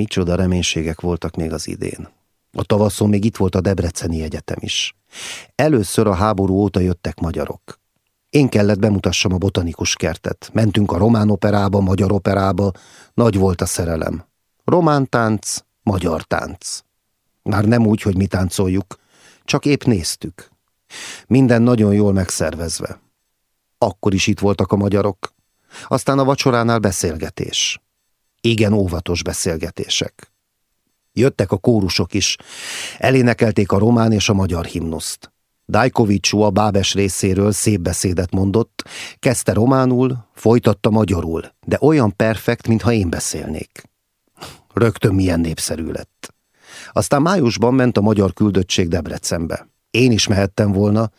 Micsoda reménységek voltak még az idén. A tavaszon még itt volt a Debreceni Egyetem is. Először a háború óta jöttek magyarok. Én kellett bemutassam a botanikus kertet. Mentünk a román operába, magyar operába, nagy volt a szerelem. Román tánc, magyar tánc. Már nem úgy, hogy mi táncoljuk, csak épp néztük. Minden nagyon jól megszervezve. Akkor is itt voltak a magyarok. Aztán a vacsoránál beszélgetés. Igen óvatos beszélgetések. Jöttek a kórusok is. Elénekelték a román és a magyar himnuszt. Dajkovicsú a Bábes részéről szép beszédet mondott, kezdte románul, folytatta magyarul, de olyan perfekt, mintha én beszélnék. Rögtön milyen népszerű lett. Aztán májusban ment a magyar küldöttség Debrecenbe. Én is mehettem volna,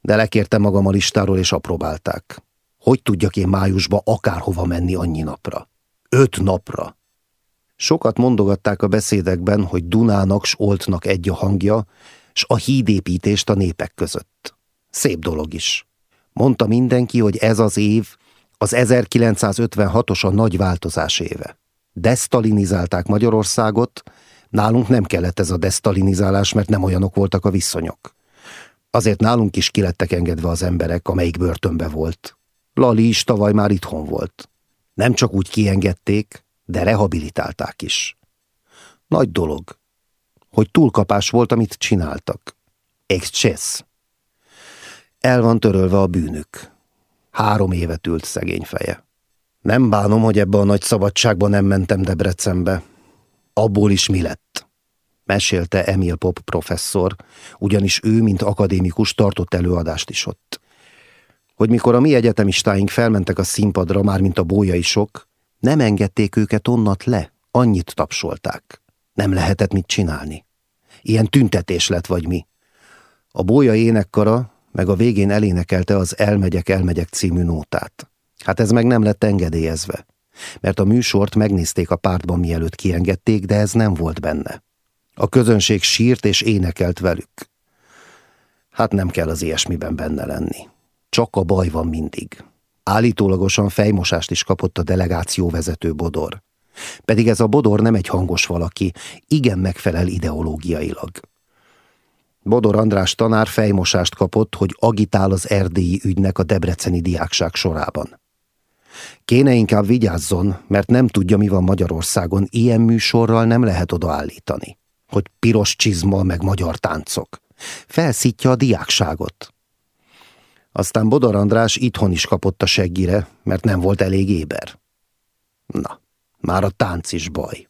de lekértem magam a listáról, és apróbálták. Hogy tudjak én májusba akárhova menni annyi napra? Öt napra! Sokat mondogatták a beszédekben, hogy Dunának s Oltnak egy a hangja, s a hídépítést a népek között. Szép dolog is. Mondta mindenki, hogy ez az év, az 1956-os a nagy változás éve. Desztalinizálták Magyarországot, nálunk nem kellett ez a desztalinizálás, mert nem olyanok voltak a viszonyok. Azért nálunk is kilettek engedve az emberek, amelyik börtönbe volt. Lali is tavaly már itthon volt. Nem csak úgy kiengedték, de rehabilitálták is. Nagy dolog, hogy túlkapás volt, amit csináltak. Excess. El van törölve a bűnük. Három évet ült szegény feje. Nem bánom, hogy ebbe a nagy szabadságba nem mentem Debrecenbe. Abból is mi lett? Mesélte Emil Pop professzor, ugyanis ő, mint akadémikus, tartott előadást is ott. Hogy mikor a mi egyetemistáink felmentek a színpadra, már mint a bójaisok, nem engedték őket onnat le, annyit tapsolták. Nem lehetett mit csinálni. Ilyen tüntetés lett vagy mi. A bója énekkara meg a végén elénekelte az Elmegyek, elmegyek című nótát. Hát ez meg nem lett engedélyezve, mert a műsort megnézték a pártban mielőtt kiengedték, de ez nem volt benne. A közönség sírt és énekelt velük. Hát nem kell az ilyesmiben benne lenni. Csak a baj van mindig. Állítólagosan fejmosást is kapott a delegáció vezető Bodor. Pedig ez a Bodor nem egy hangos valaki, igen megfelel ideológiailag. Bodor András tanár fejmosást kapott, hogy agitál az erdélyi ügynek a debreceni diákság sorában. Kéne inkább vigyázzon, mert nem tudja, mi van Magyarországon, ilyen műsorral nem lehet odaállítani. Hogy piros csizma meg magyar táncok. Felszítja a diákságot. Aztán Bodor András itthon is kapott a seggire, mert nem volt elég éber. Na, már a tánc is baj.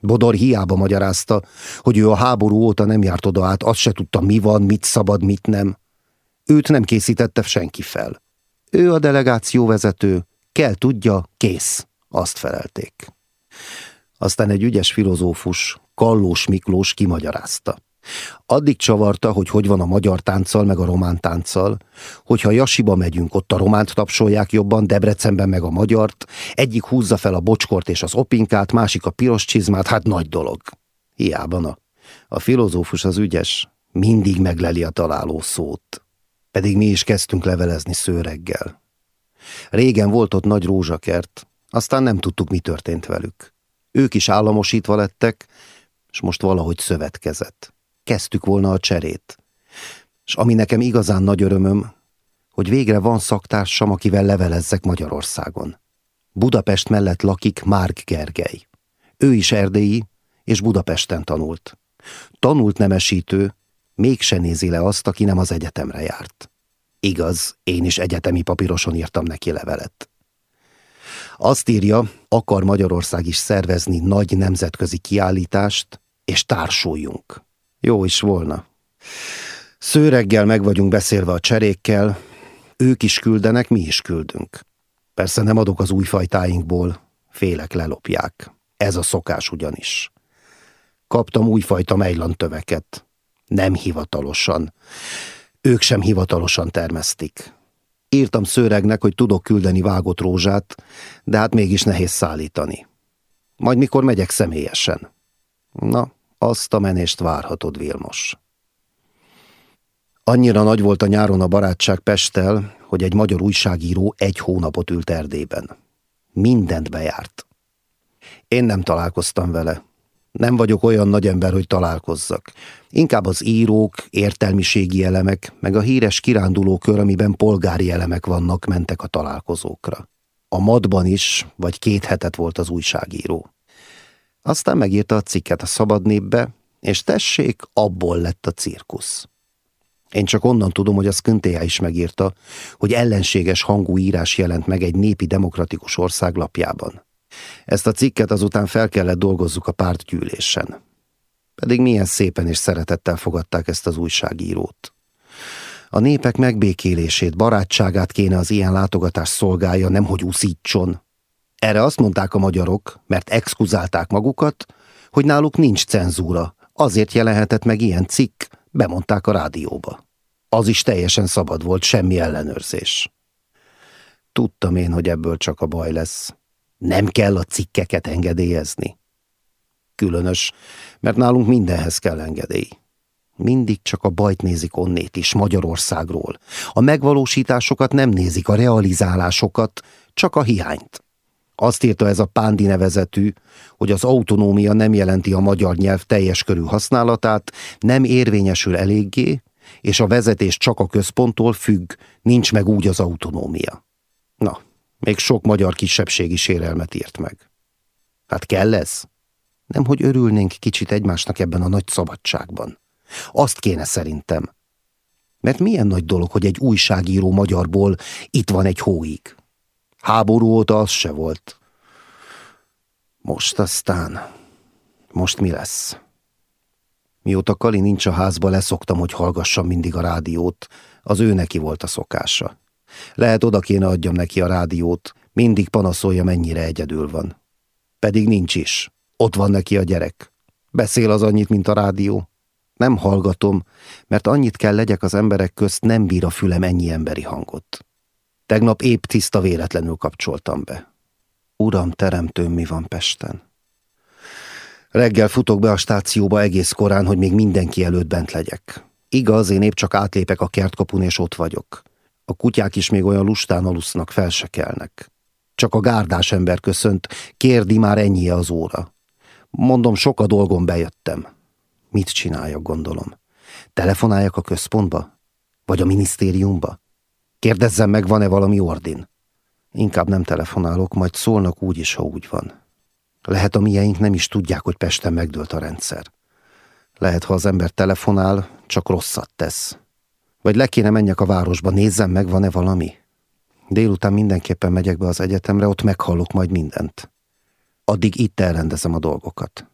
Bodor hiába magyarázta, hogy ő a háború óta nem járt oda át, azt se tudta, mi van, mit szabad, mit nem. Őt nem készítette senki fel. Ő a delegáció vezető, kell tudja, kész, azt felelték. Aztán egy ügyes filozófus, Kallós Miklós kimagyarázta. Addig csavarta, hogy hogy van a magyar tánccal, meg a román tánccal, hogyha Jasiba megyünk, ott a románt tapsolják jobban, Debrecenben meg a magyart, egyik húzza fel a bocskort és az opinkát, másik a piros csizmát, hát nagy dolog. Hiába na. A filozófus az ügyes, mindig megleli a találó szót. Pedig mi is kezdtünk levelezni szőreggel. Régen volt ott nagy rózsakert, aztán nem tudtuk, mi történt velük. Ők is államosítva lettek, és most valahogy szövetkezett kezdtük volna a cserét. És ami nekem igazán nagy örömöm, hogy végre van szaktársam, akivel levelezzek Magyarországon. Budapest mellett lakik Márk Gergely. Ő is erdélyi, és Budapesten tanult. Tanult nemesítő, mégse nézi le azt, aki nem az egyetemre járt. Igaz, én is egyetemi papíroson írtam neki levelet. Azt írja, akar Magyarország is szervezni nagy nemzetközi kiállítást, és társuljunk. Jó is volna. Szőreggel meg vagyunk beszélve a cserékkel, ők is küldenek, mi is küldünk. Persze nem adok az új fajtáinkból, félek lelopják. Ez a szokás ugyanis. Kaptam újfajta mejlantöveket. Nem hivatalosan. Ők sem hivatalosan termesztik. Írtam szőregnek, hogy tudok küldeni vágott rózsát, de hát mégis nehéz szállítani. Majd mikor megyek személyesen. Na, azt a menést várhatod, Vilmos. Annyira nagy volt a nyáron a barátság Pesttel, hogy egy magyar újságíró egy hónapot ült Erdélyben. Mindent bejárt. Én nem találkoztam vele. Nem vagyok olyan nagy ember, hogy találkozzak. Inkább az írók, értelmiségi elemek, meg a híres kirándulókör, amiben polgári elemek vannak, mentek a találkozókra. A madban is, vagy két hetet volt az újságíró. Aztán megírta a cikket a szabad népbe, és tessék, abból lett a cirkusz. Én csak onnan tudom, hogy a Sküntéja is megírta, hogy ellenséges hangú írás jelent meg egy népi demokratikus ország lapjában. Ezt a cikket azután fel kellett dolgozzuk a pártgyűlésen. Pedig milyen szépen és szeretettel fogadták ezt az újságírót. A népek megbékélését, barátságát kéne az ilyen látogatás szolgálja, nemhogy uszítson. Erre azt mondták a magyarok, mert exkuzálták magukat, hogy náluk nincs cenzúra, azért jelenhetett meg ilyen cikk, bemondták a rádióba. Az is teljesen szabad volt, semmi ellenőrzés. Tudtam én, hogy ebből csak a baj lesz. Nem kell a cikkeket engedélyezni. Különös, mert nálunk mindenhez kell engedély. Mindig csak a bajt nézik onnét is, Magyarországról. A megvalósításokat nem nézik, a realizálásokat, csak a hiányt. Azt írta ez a Pándi nevezetű, hogy az autonómia nem jelenti a magyar nyelv teljes körű használatát, nem érvényesül eléggé, és a vezetés csak a központtól függ, nincs meg úgy az autonómia. Na, még sok magyar kisebbségi sérelmet írt meg. Hát kell ez? Nem, hogy örülnénk kicsit egymásnak ebben a nagy szabadságban. Azt kéne szerintem. Mert milyen nagy dolog, hogy egy újságíró magyarból itt van egy hóig. Háború óta az se volt. Most aztán... Most mi lesz? Mióta Kali nincs a házba, leszoktam, hogy hallgassam mindig a rádiót. Az ő neki volt a szokása. Lehet oda kéne adjam neki a rádiót, mindig panaszolja, mennyire egyedül van. Pedig nincs is. Ott van neki a gyerek. Beszél az annyit, mint a rádió. Nem hallgatom, mert annyit kell legyek az emberek közt, nem bír a fülem ennyi emberi hangot. Tegnap épp tiszta véletlenül kapcsoltam be. Uram, teremtőm, mi van Pesten? Reggel futok be a stációba egész korán, hogy még mindenki előtt bent legyek. Igaz, én épp csak átlépek a kertkapun, és ott vagyok. A kutyák is még olyan lustán alusznak, fel. Csak a gárdás ember köszönt, kérdi már ennyi az óra. Mondom, sok a dolgom, bejöttem. Mit csináljak, gondolom? Telefonáljak a központba? Vagy a minisztériumba? Kérdezzem meg, van-e valami ordin? Inkább nem telefonálok, majd szólnak úgy is, ha úgy van. Lehet a mieink nem is tudják, hogy Pesten megdőlt a rendszer. Lehet, ha az ember telefonál, csak rosszat tesz. Vagy le kéne menjek a városba, nézzem meg, van-e valami? Délután mindenképpen megyek be az egyetemre, ott meghallok majd mindent. Addig itt elrendezem a dolgokat.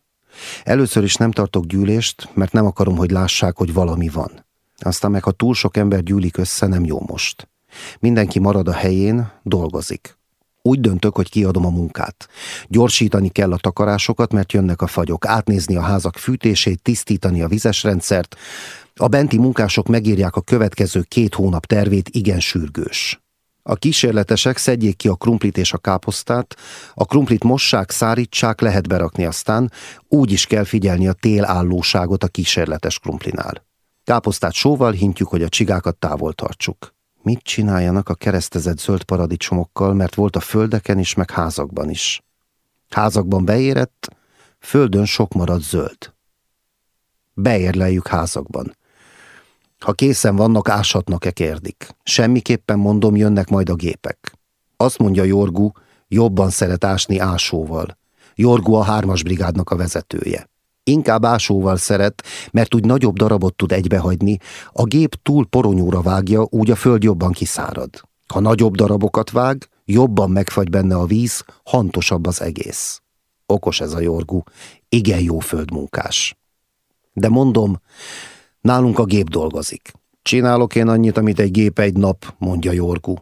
Először is nem tartok gyűlést, mert nem akarom, hogy lássák, hogy valami van. Aztán meg, ha túl sok ember gyűlik össze, nem jó most. Mindenki marad a helyén, dolgozik. Úgy döntök, hogy kiadom a munkát. Gyorsítani kell a takarásokat, mert jönnek a fagyok, átnézni a házak fűtését, tisztítani a vizes rendszert. A benti munkások megírják a következő két hónap tervét, igen sürgős. A kísérletesek szedjék ki a krumplit és a káposztát, a krumplit mossák, szárítsák, lehet berakni aztán, úgy is kell figyelni a télállóságot a kísérletes krumplinál. Káposztát sóval hintjük, hogy a csigákat távol tartsuk. Mit csináljanak a keresztezett zöld paradicsomokkal, mert volt a földeken is, meg házakban is. Házakban beérett, földön sok marad zöld. Beérleljük házakban. Ha készen vannak, áshatnak-e kérdik. Semmiképpen mondom, jönnek majd a gépek. Azt mondja Jorgu, jobban szeret ásni ásóval. Jorgu a hármas brigádnak a vezetője. Inkább ásóval szeret, mert úgy nagyobb darabot tud egybehagyni, a gép túl poronyúra vágja, úgy a föld jobban kiszárad. Ha nagyobb darabokat vág, jobban megfagy benne a víz, hantosabb az egész. Okos ez a jorgú, igen jó földmunkás. De mondom, nálunk a gép dolgozik. Csinálok én annyit, amit egy gép egy nap, mondja Jorgu.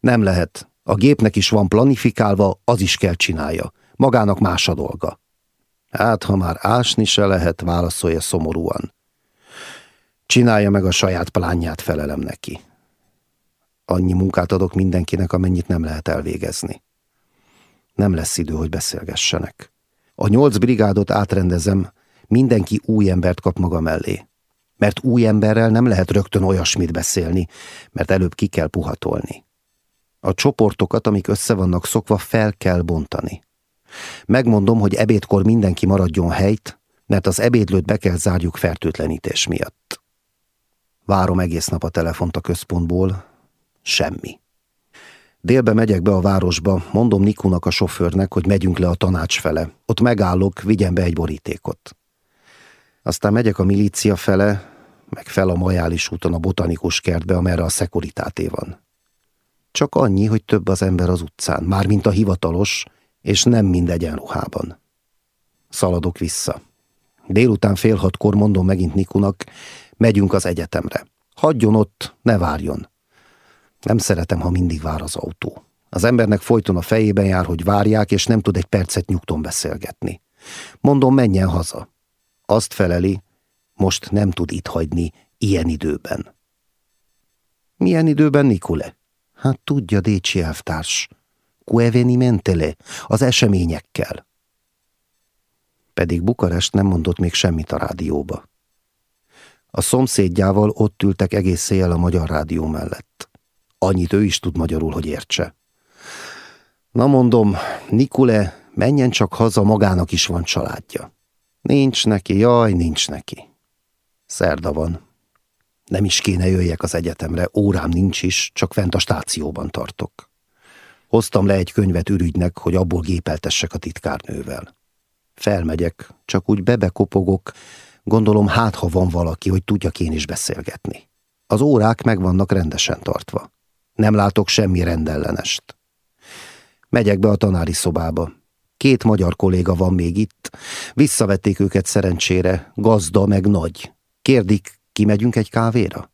Nem lehet. A gépnek is van planifikálva, az is kell csinálja. Magának más a dolga. Hát, ha már ásni se lehet, válaszolja szomorúan. Csinálja meg a saját plánját, felelem neki. Annyi munkát adok mindenkinek, amennyit nem lehet elvégezni. Nem lesz idő, hogy beszélgessenek. A nyolc brigádot átrendezem, mindenki új embert kap maga mellé. Mert új emberrel nem lehet rögtön olyasmit beszélni, mert előbb ki kell puhatolni. A csoportokat, amik össze vannak szokva, fel kell bontani. Megmondom, hogy ebédkor mindenki maradjon helyt, mert az ebédlőt be kell zárjuk fertőtlenítés miatt. Várom egész nap a telefont a központból. Semmi. Délbe megyek be a városba, mondom Nikunak a sofőrnek, hogy megyünk le a tanács fele. Ott megállok, vigyen be egy borítékot. Aztán megyek a milícia fele, meg fel a majális úton a botanikus kertbe, amerre a szekuritáté van. Csak annyi, hogy több az ember az utcán, mármint a hivatalos, és nem mind egyenruhában. Szaladok vissza. Délután fél hatkor mondom megint Nikunak, megyünk az egyetemre. Hagyjon ott, ne várjon. Nem szeretem, ha mindig vár az autó. Az embernek folyton a fejében jár, hogy várják, és nem tud egy percet nyugton beszélgetni. Mondom, menjen haza. Azt feleli, most nem tud itt hagyni ilyen időben. Milyen időben, Nikule? Hát tudja, Décsi elvtárs. Mentele, az eseményekkel. Pedig Bukarest nem mondott még semmit a rádióba. A szomszédjával ott ültek egész éjjel a magyar rádió mellett. Annyit ő is tud magyarul, hogy értse. Na mondom, Nikule, menjen csak haza, magának is van családja. Nincs neki, jaj, nincs neki. Szerda van. Nem is kéne jöjjek az egyetemre, órám nincs is, csak fent a stációban tartok. Hoztam le egy könyvet ürügynek, hogy abból gépeltessek a titkárnővel. Felmegyek, csak úgy bebekopogok, gondolom hát, ha van valaki, hogy tudjak én is beszélgetni. Az órák meg vannak rendesen tartva. Nem látok semmi rendellenest. Megyek be a tanári szobába. Két magyar kolléga van még itt. Visszavették őket szerencsére, gazda meg nagy. Kérdik, kimegyünk egy kávéra?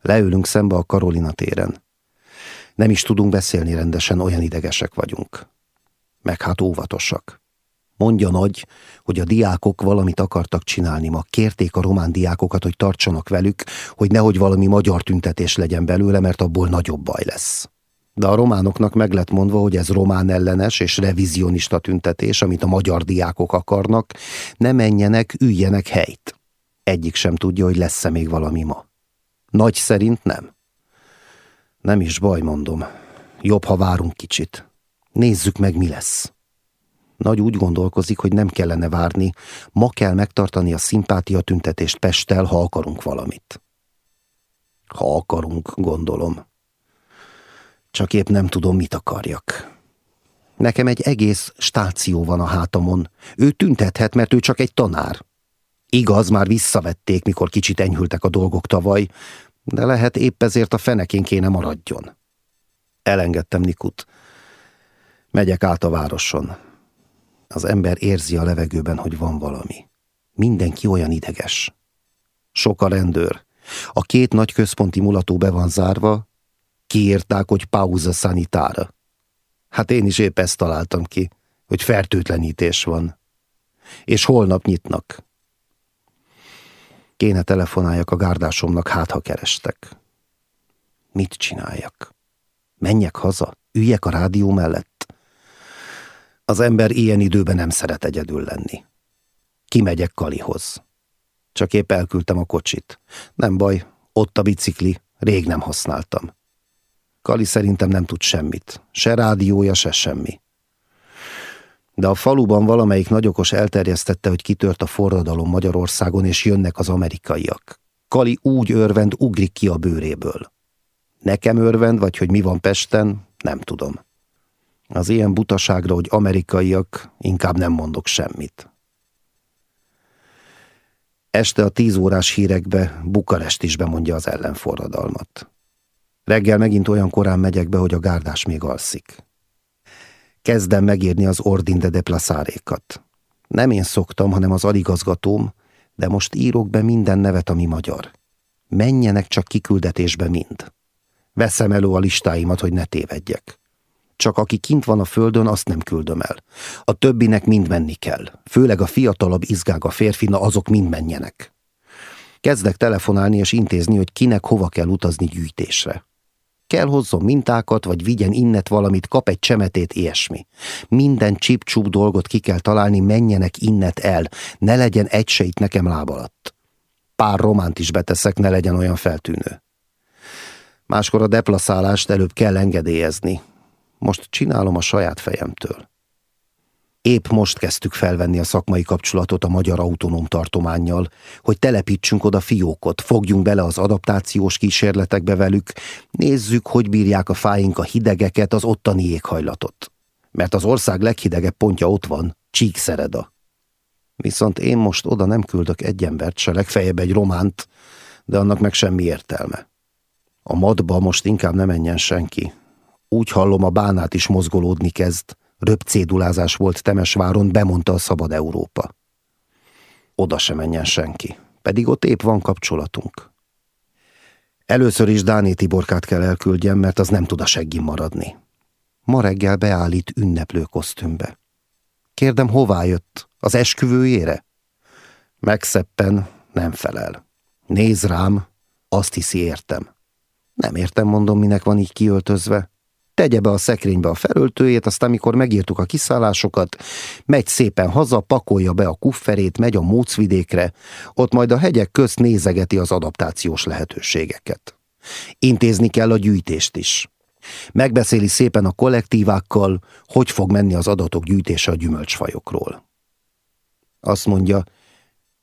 Leülünk szembe a Karolina téren. Nem is tudunk beszélni rendesen, olyan idegesek vagyunk. Meg hát óvatosak. Mondja nagy, hogy a diákok valamit akartak csinálni ma. Kérték a román diákokat, hogy tartsanak velük, hogy nehogy valami magyar tüntetés legyen belőle, mert abból nagyobb baj lesz. De a románoknak meg lett mondva, hogy ez román ellenes és revizionista tüntetés, amit a magyar diákok akarnak, ne menjenek, üljenek helyt. Egyik sem tudja, hogy lesz-e még valami ma. Nagy szerint nem. Nem is baj, mondom. Jobb, ha várunk kicsit. Nézzük meg, mi lesz. Nagy úgy gondolkozik, hogy nem kellene várni, ma kell megtartani a szimpátia tüntetést Pesttel, ha akarunk valamit. Ha akarunk, gondolom. Csak épp nem tudom, mit akarjak. Nekem egy egész stáció van a hátamon. Ő tüntethet, mert ő csak egy tanár. Igaz, már visszavették, mikor kicsit enyhültek a dolgok tavaly, de lehet épp ezért a fenekén kéne maradjon. Elengedtem Nikut. Megyek át a városon. Az ember érzi a levegőben, hogy van valami. Mindenki olyan ideges. Sok a rendőr. A két nagy központi mulató be van zárva, kiírták, hogy pauza szanitára. Hát én is épp ezt találtam ki, hogy fertőtlenítés van. És holnap nyitnak. Kéne telefonáljak a gárdásomnak, hát ha kerestek. Mit csináljak? Menjek haza? Üljek a rádió mellett? Az ember ilyen időben nem szeret egyedül lenni. Kimegyek Kalihoz. Csak épp elküldtem a kocsit. Nem baj, ott a bicikli, rég nem használtam. Kali szerintem nem tud semmit. Se rádiója, se semmi de a faluban valamelyik nagyokos elterjesztette, hogy kitört a forradalom Magyarországon, és jönnek az amerikaiak. Kali úgy örvend, ugrik ki a bőréből. Nekem örvend, vagy hogy mi van Pesten, nem tudom. Az ilyen butaságra, hogy amerikaiak, inkább nem mondok semmit. Este a tíz órás hírekbe Bukarest is bemondja az ellenforradalmat. Reggel megint olyan korán megyek be, hogy a gárdás még alszik. Kezdem megírni az ordin de plaszárékat. Nem én szoktam, hanem az aligazgatóm, de most írok be minden nevet, ami magyar. Menjenek csak kiküldetésbe mind. Veszem elő a listáimat, hogy ne tévedjek. Csak aki kint van a földön, azt nem küldöm el. A többinek mind menni kell. Főleg a fiatalabb izgága férfina, azok mind menjenek. Kezdek telefonálni és intézni, hogy kinek hova kell utazni gyűjtésre. Kell hozzon mintákat, vagy vigyen innet valamit, kap egy csemetét, ilyesmi. Minden csip dolgot ki kell találni, menjenek innet el, ne legyen egy se itt nekem láb alatt. Pár románt is beteszek, ne legyen olyan feltűnő. Máskor a deplaszálást előbb kell engedélyezni. Most csinálom a saját fejemtől. Épp most kezdtük felvenni a szakmai kapcsolatot a magyar autonóm tartományjal, hogy telepítsünk oda fiókot, fogjunk bele az adaptációs kísérletekbe velük, nézzük, hogy bírják a fáink a hidegeket, az ottani éghajlatot. Mert az ország leghidegebb pontja ott van, Csíkszereda. Viszont én most oda nem küldök egy embert, se legfeljebb egy románt, de annak meg semmi értelme. A madba most inkább nem menjen senki. Úgy hallom, a bánát is mozgolódni kezd, röpcédulázás volt Temesváron, bemondta a Szabad Európa. Oda se menjen senki, pedig ott épp van kapcsolatunk. Először is Dáné Tiborkát kell elküldjem, mert az nem tud a seggin maradni. Ma reggel beállít ünneplő kosztümbe. Kérdem, hová jött? Az esküvőjére? Megszeppen, nem felel. Néz rám, azt hiszi értem. Nem értem, mondom, minek van így kiöltözve tegye be a szekrénybe a felöltőjét, aztán mikor megírtuk a kiszállásokat, megy szépen haza, pakolja be a kufferét, megy a Mócvidékre, ott majd a hegyek közt nézegeti az adaptációs lehetőségeket. Intézni kell a gyűjtést is. Megbeszéli szépen a kollektívákkal, hogy fog menni az adatok gyűjtése a gyümölcsfajokról. Azt mondja,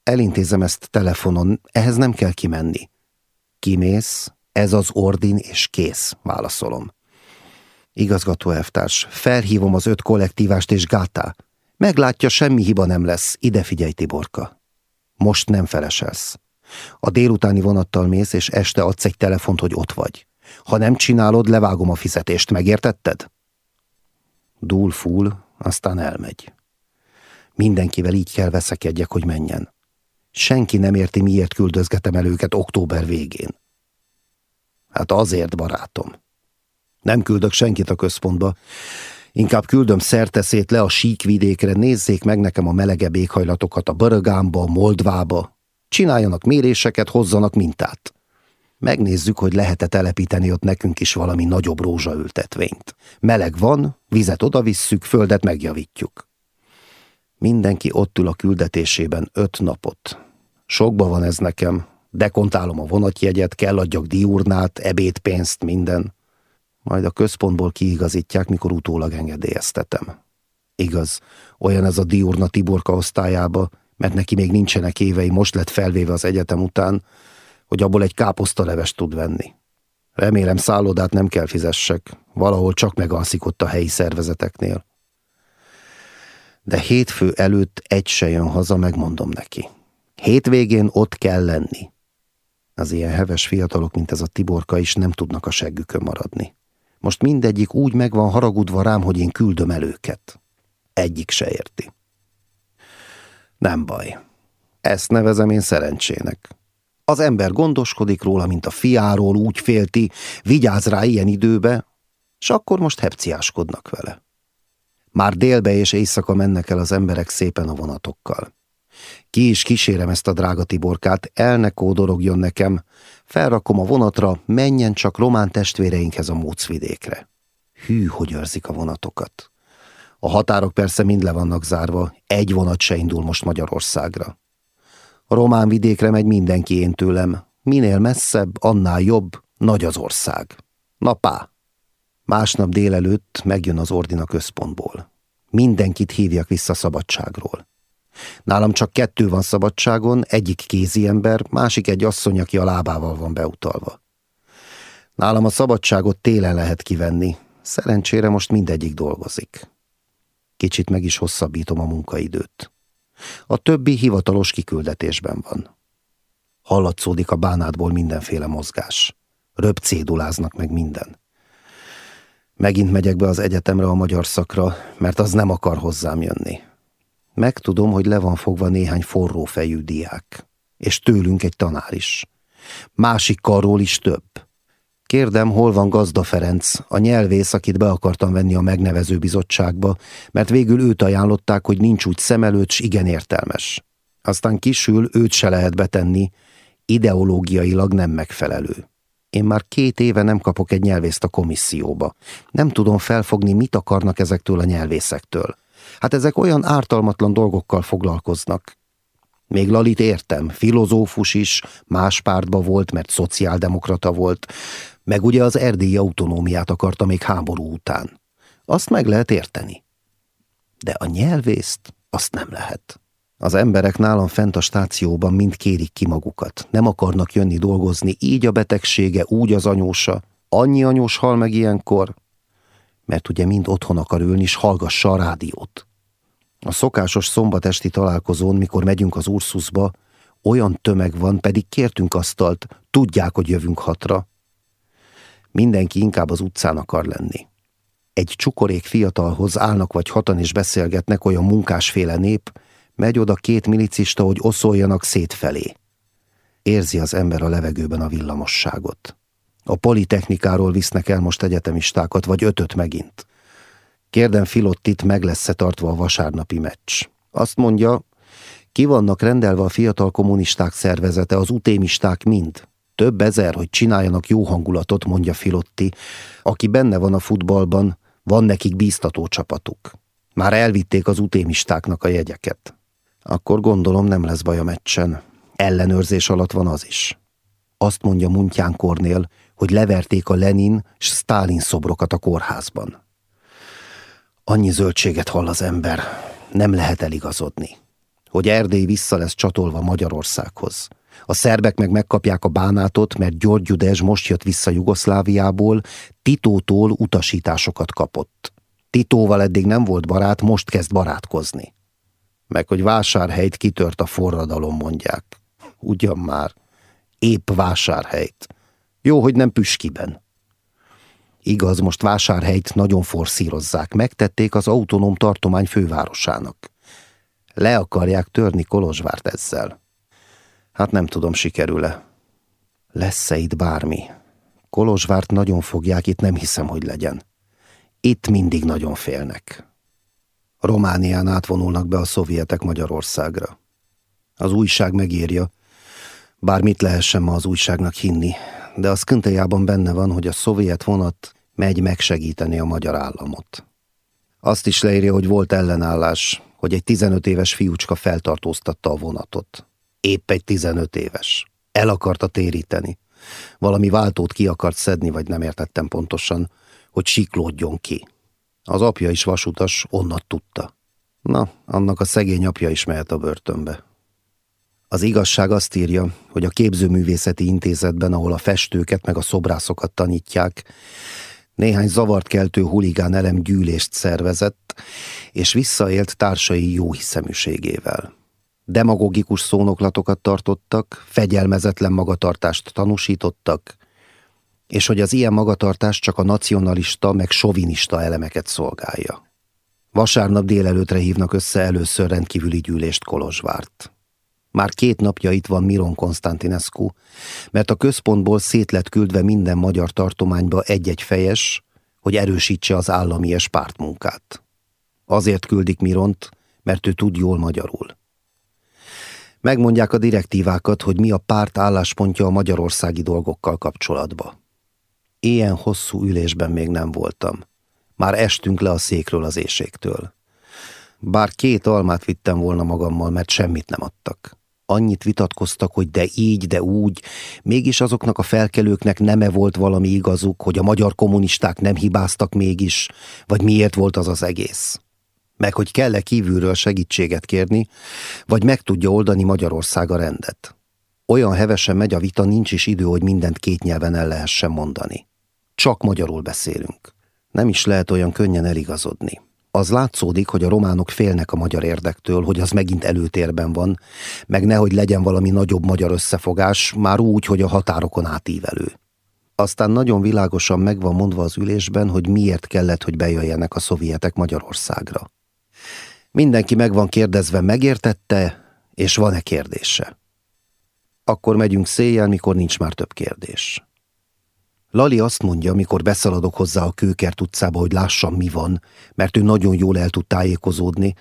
elintézem ezt telefonon, ehhez nem kell kimenni. Kimész, ez az ordin és kész, válaszolom. Igazgató elvtárs, felhívom az öt kollektívást és gátá. Meglátja, semmi hiba nem lesz. Ide figyelj, Tiborka. Most nem feleselsz. A délutáni vonattal mész, és este adsz egy telefont, hogy ott vagy. Ha nem csinálod, levágom a fizetést, megértetted? Dúl fúl, aztán elmegy. Mindenkivel így kell veszekedjek, hogy menjen. Senki nem érti, miért küldözgetem el őket október végén. Hát azért, barátom. Nem küldök senkit a központba. Inkább küldöm szerteszét le a síkvidékre, nézzék meg nekem a melegebb éghajlatokat a Baragámba, Moldvába. Csináljanak méréseket, hozzanak mintát. Megnézzük, hogy lehet-e telepíteni ott nekünk is valami nagyobb rózsaültetvényt. Meleg van, vizet odavisszük, földet megjavítjuk. Mindenki ott ül a küldetésében öt napot. Sokba van ez nekem, dekontálom a vonatjegyet, kell adjak diurnát, ebédpénzt, minden majd a központból kiigazítják, mikor utólag engedélyeztetem. Igaz, olyan ez a diurna Tiborka osztályába, mert neki még nincsenek évei, most lett felvéve az egyetem után, hogy abból egy káposztalevest tud venni. Remélem szállodát nem kell fizessek, valahol csak megalszik ott a helyi szervezeteknél. De hétfő előtt egy se jön haza, megmondom neki. Hétvégén ott kell lenni. Az ilyen heves fiatalok, mint ez a Tiborka is nem tudnak a seggükön maradni. Most mindegyik úgy meg van haragudva rám, hogy én küldöm el őket. Egyik se érti. Nem baj. Ezt nevezem én szerencsének. Az ember gondoskodik róla, mint a fiáról, úgy félti, vigyáz rá ilyen időbe, és akkor most hepciáskodnak vele. Már délbe és éjszaka mennek el az emberek szépen a vonatokkal. Ki is kísérem ezt a drága Tiborkát, el ne kódorogjon nekem, felrakom a vonatra, menjen csak román testvéreinkhez a Mócvidékre. Hű, hogy őrzik a vonatokat. A határok persze mind le vannak zárva, egy vonat se indul most Magyarországra. A román vidékre megy mindenki én tőlem, minél messzebb, annál jobb, nagy az ország. Na pá! Másnap délelőtt megjön az ordina központból. Mindenkit hívjak vissza szabadságról. Nálam csak kettő van szabadságon, egyik kézi ember, másik egy asszony, aki a lábával van beutalva. Nálam a szabadságot télen lehet kivenni, szerencsére most mindegyik dolgozik. Kicsit meg is hosszabbítom a munkaidőt. A többi hivatalos kiküldetésben van. Hallatszódik a bánátból mindenféle mozgás. Röpcéduláznak meg minden. Megint megyek be az egyetemre a magyar szakra, mert az nem akar hozzám jönni. Megtudom, hogy le van fogva néhány forró fejű diák, és tőlünk egy tanár is. Másik karról is több. Kérdem, hol van Gazda Ferenc, a nyelvész, akit be akartam venni a megnevező bizottságba, mert végül őt ajánlották, hogy nincs úgy szem előtt, s igen értelmes. Aztán kisül, őt se lehet betenni, ideológiailag nem megfelelő. Én már két éve nem kapok egy nyelvészt a komisszióba. Nem tudom felfogni, mit akarnak ezektől a nyelvészektől. Hát ezek olyan ártalmatlan dolgokkal foglalkoznak. Még Lalit értem, filozófus is, más pártba volt, mert szociáldemokrata volt, meg ugye az erdélyi autonómiát akarta még háború után. Azt meg lehet érteni. De a nyelvészt azt nem lehet. Az emberek nálam fent a stációban mind kérik ki magukat. Nem akarnak jönni dolgozni, így a betegsége, úgy az anyósa. Annyi anyós hal meg ilyenkor, mert ugye mind otthon akar ülni, és hallgassa a rádiót. A szokásos szombatesti találkozón, mikor megyünk az Ursusba, olyan tömeg van, pedig kértünk asztalt, tudják, hogy jövünk hatra. Mindenki inkább az utcán akar lenni. Egy csukorék fiatalhoz állnak vagy hatan és beszélgetnek olyan munkásféle nép, megy oda két milicista, hogy oszoljanak szétfelé. Érzi az ember a levegőben a villamosságot. A politechnikáról visznek el most egyetemistákat, vagy ötöt megint. Kérdem Filottit, meg lesz-e tartva a vasárnapi meccs. Azt mondja, ki vannak rendelve a fiatal kommunisták szervezete, az utémisták mind. Több ezer, hogy csináljanak jó hangulatot, mondja Filotti, aki benne van a futballban, van nekik bíztató csapatuk. Már elvitték az utémistáknak a jegyeket. Akkor gondolom nem lesz baj a meccsen. Ellenőrzés alatt van az is. Azt mondja Muntján Kornél, hogy leverték a Lenin és Stalin szobrokat a kórházban. Annyi zöldséget hall az ember, nem lehet eligazodni. Hogy Erdély vissza lesz csatolva Magyarországhoz. A szerbek meg megkapják a bánátot, mert György Judezs most jött vissza Jugoszláviából, Titótól utasításokat kapott. Titóval eddig nem volt barát, most kezd barátkozni. Meg hogy vásárhelyt kitört a forradalom, mondják. Ugyan már, épp vásárhelyt. Jó, hogy nem Püskiben. Igaz, most vásárhelyt nagyon forszírozzák, megtették az autonóm tartomány fővárosának. Le akarják törni Kolozsvárt ezzel. Hát nem tudom, sikerül-e. Lesz-e itt bármi? Kolozsvárt nagyon fogják, itt nem hiszem, hogy legyen. Itt mindig nagyon félnek. Románián átvonulnak be a szovjetek Magyarországra. Az újság megírja, bár mit lehessen ma az újságnak hinni, de az köntéjában benne van, hogy a szovjet vonat megy megsegíteni a magyar államot. Azt is leírja, hogy volt ellenállás, hogy egy 15 éves fiúcska feltartóztatta a vonatot. Épp egy 15 éves. El akarta téríteni. Valami váltót ki akart szedni, vagy nem értettem pontosan, hogy siklódjon ki. Az apja is vasutas, onnat tudta. Na, annak a szegény apja is mehet a börtönbe. Az igazság azt írja, hogy a képzőművészeti intézetben, ahol a festőket meg a szobrászokat tanítják, néhány zavart keltő huligán elem gyűlést szervezett, és visszaélt társai jó hiszeműségével. Demagogikus szónoklatokat tartottak, fegyelmezetlen magatartást tanúsítottak, és hogy az ilyen magatartás csak a nacionalista meg sovinista elemeket szolgálja. Vasárnap délelőtre hívnak össze először rendkívüli gyűlést Kolozsvárt. Már két napja itt van Miron Konstantinescu, mert a központból szét lett küldve minden magyar tartományba egy-egy fejes, hogy erősítse az állami és pártmunkát. Azért küldik Miront, mert ő tud jól magyarul. Megmondják a direktívákat, hogy mi a párt álláspontja a magyarországi dolgokkal kapcsolatba. Ilyen hosszú ülésben még nem voltam. Már estünk le a székről az éjségtől. Bár két almát vittem volna magammal, mert semmit nem adtak annyit vitatkoztak, hogy de így, de úgy, mégis azoknak a felkelőknek neme volt valami igazuk, hogy a magyar kommunisták nem hibáztak mégis, vagy miért volt az az egész. Meg hogy kell-e kívülről segítséget kérni, vagy meg tudja oldani Magyarország a rendet. Olyan hevesen megy a vita, nincs is idő, hogy mindent két nyelven el lehessen mondani. Csak magyarul beszélünk. Nem is lehet olyan könnyen eligazodni az látszódik, hogy a románok félnek a magyar érdektől, hogy az megint előtérben van, meg nehogy legyen valami nagyobb magyar összefogás, már úgy, hogy a határokon átívelő. Aztán nagyon világosan megvan mondva az ülésben, hogy miért kellett, hogy bejöjjenek a szovjetek Magyarországra. Mindenki meg van kérdezve, megértette, és van-e kérdése. Akkor megyünk széjjel, mikor nincs már több kérdés. Lali azt mondja, mikor beszaladok hozzá a Kőkert utcába, hogy lássam, mi van, mert ő nagyon jól el tud tájékozódni.